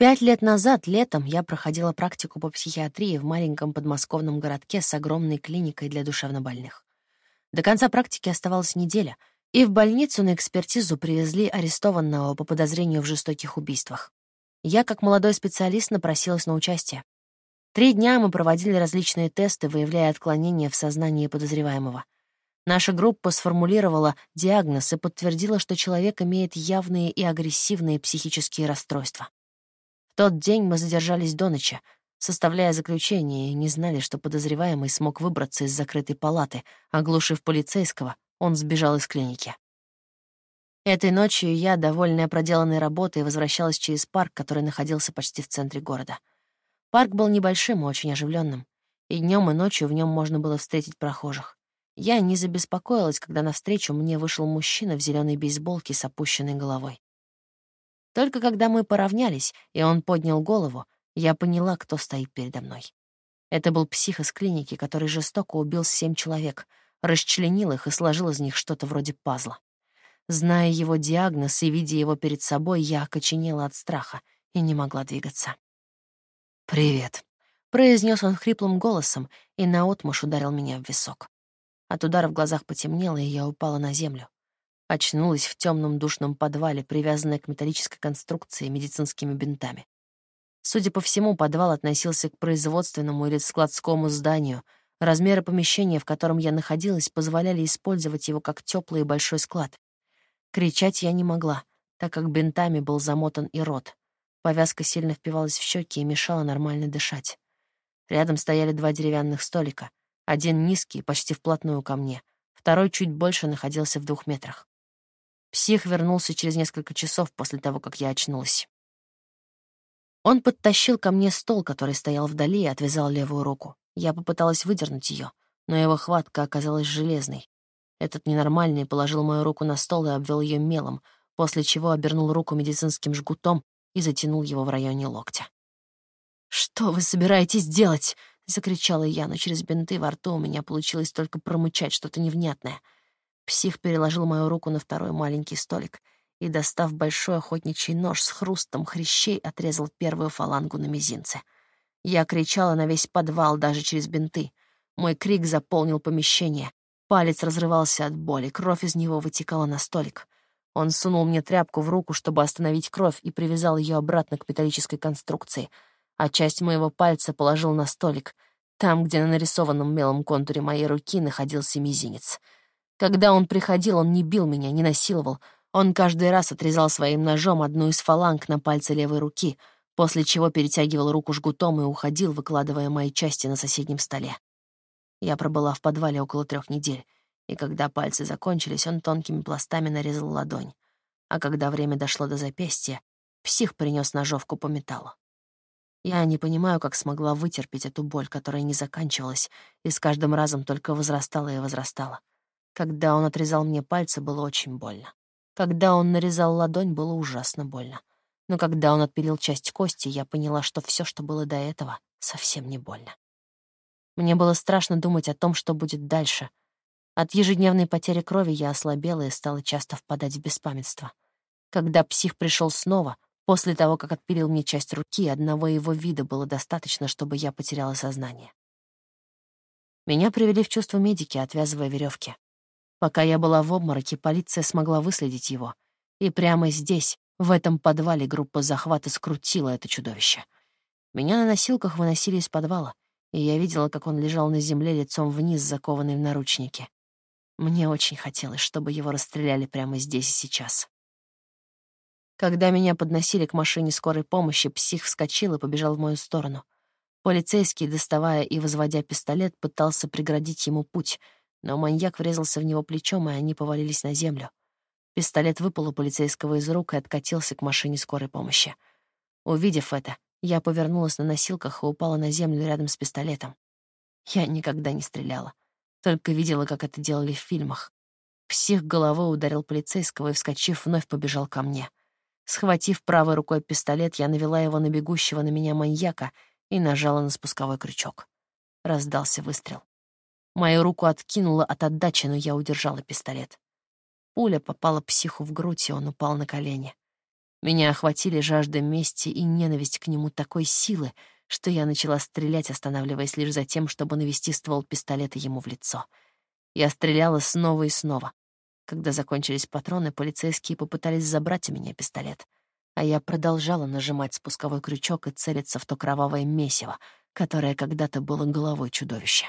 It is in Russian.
Пять лет назад, летом, я проходила практику по психиатрии в маленьком подмосковном городке с огромной клиникой для душевнобольных. До конца практики оставалась неделя, и в больницу на экспертизу привезли арестованного по подозрению в жестоких убийствах. Я, как молодой специалист, напросилась на участие. Три дня мы проводили различные тесты, выявляя отклонения в сознании подозреваемого. Наша группа сформулировала диагноз и подтвердила, что человек имеет явные и агрессивные психические расстройства. Тот день мы задержались до ночи, составляя заключение, и не знали, что подозреваемый смог выбраться из закрытой палаты, оглушив полицейского, он сбежал из клиники. Этой ночью я, довольная проделанной работой, возвращалась через парк, который находился почти в центре города — Парк был небольшим и очень оживленным, и днем и ночью в нем можно было встретить прохожих. Я не забеспокоилась, когда навстречу мне вышел мужчина в зеленой бейсболке с опущенной головой. Только когда мы поравнялись, и он поднял голову, я поняла, кто стоит передо мной. Это был псих из клиники, который жестоко убил семь человек, расчленил их и сложил из них что-то вроде пазла. Зная его диагноз и видя его перед собой, я окоченела от страха и не могла двигаться. «Привет», — произнес он хриплым голосом и наотмашь ударил меня в висок. От удара в глазах потемнело, и я упала на землю. Очнулась в темном душном подвале, привязанная к металлической конструкции медицинскими бинтами. Судя по всему, подвал относился к производственному или складскому зданию. Размеры помещения, в котором я находилась, позволяли использовать его как теплый и большой склад. Кричать я не могла, так как бинтами был замотан и рот. Повязка сильно впивалась в щеки и мешала нормально дышать. Рядом стояли два деревянных столика. Один низкий, почти вплотную ко мне. Второй чуть больше находился в двух метрах. Псих вернулся через несколько часов после того, как я очнулась. Он подтащил ко мне стол, который стоял вдали, и отвязал левую руку. Я попыталась выдернуть ее, но его хватка оказалась железной. Этот ненормальный положил мою руку на стол и обвел ее мелом, после чего обернул руку медицинским жгутом и затянул его в районе локтя. «Что вы собираетесь делать?» — закричала я, но через бинты во рту у меня получилось только промычать что-то невнятное. Псих переложил мою руку на второй маленький столик и, достав большой охотничий нож с хрустом хрящей, отрезал первую фалангу на мизинце. Я кричала на весь подвал, даже через бинты. Мой крик заполнил помещение. Палец разрывался от боли, кровь из него вытекала на столик — он сунул мне тряпку в руку, чтобы остановить кровь, и привязал ее обратно к металлической конструкции, а часть моего пальца положил на столик, там, где на нарисованном мелом контуре моей руки находился мизинец. Когда он приходил, он не бил меня, не насиловал. Он каждый раз отрезал своим ножом одну из фаланг на пальце левой руки, после чего перетягивал руку жгутом и уходил, выкладывая мои части на соседнем столе. Я пробыла в подвале около трех недель и когда пальцы закончились, он тонкими пластами нарезал ладонь. А когда время дошло до запястья, псих принес ножовку по металлу. Я не понимаю, как смогла вытерпеть эту боль, которая не заканчивалась, и с каждым разом только возрастала и возрастала. Когда он отрезал мне пальцы, было очень больно. Когда он нарезал ладонь, было ужасно больно. Но когда он отпилил часть кости, я поняла, что все, что было до этого, совсем не больно. Мне было страшно думать о том, что будет дальше, от ежедневной потери крови я ослабела и стала часто впадать в беспамятство. Когда псих пришел снова, после того, как отпилил мне часть руки, одного его вида было достаточно, чтобы я потеряла сознание. Меня привели в чувство медики, отвязывая веревки. Пока я была в обмороке, полиция смогла выследить его. И прямо здесь, в этом подвале, группа захвата скрутила это чудовище. Меня на носилках выносили из подвала, и я видела, как он лежал на земле лицом вниз, закованный в наручники. Мне очень хотелось, чтобы его расстреляли прямо здесь и сейчас. Когда меня подносили к машине скорой помощи, псих вскочил и побежал в мою сторону. Полицейский, доставая и возводя пистолет, пытался преградить ему путь, но маньяк врезался в него плечом, и они повалились на землю. Пистолет выпал у полицейского из рук и откатился к машине скорой помощи. Увидев это, я повернулась на носилках и упала на землю рядом с пистолетом. Я никогда не стреляла. Только видела, как это делали в фильмах. Псих головой ударил полицейского и, вскочив, вновь побежал ко мне. Схватив правой рукой пистолет, я навела его на бегущего на меня маньяка и нажала на спусковой крючок. Раздался выстрел. Мою руку откинуло от отдачи, но я удержала пистолет. Пуля попала психу в грудь, и он упал на колени. Меня охватили жажда мести и ненависть к нему такой силы, что я начала стрелять, останавливаясь лишь за тем, чтобы навести ствол пистолета ему в лицо. Я стреляла снова и снова. Когда закончились патроны, полицейские попытались забрать у меня пистолет, а я продолжала нажимать спусковой крючок и целиться в то кровавое месиво, которое когда-то было головой чудовища.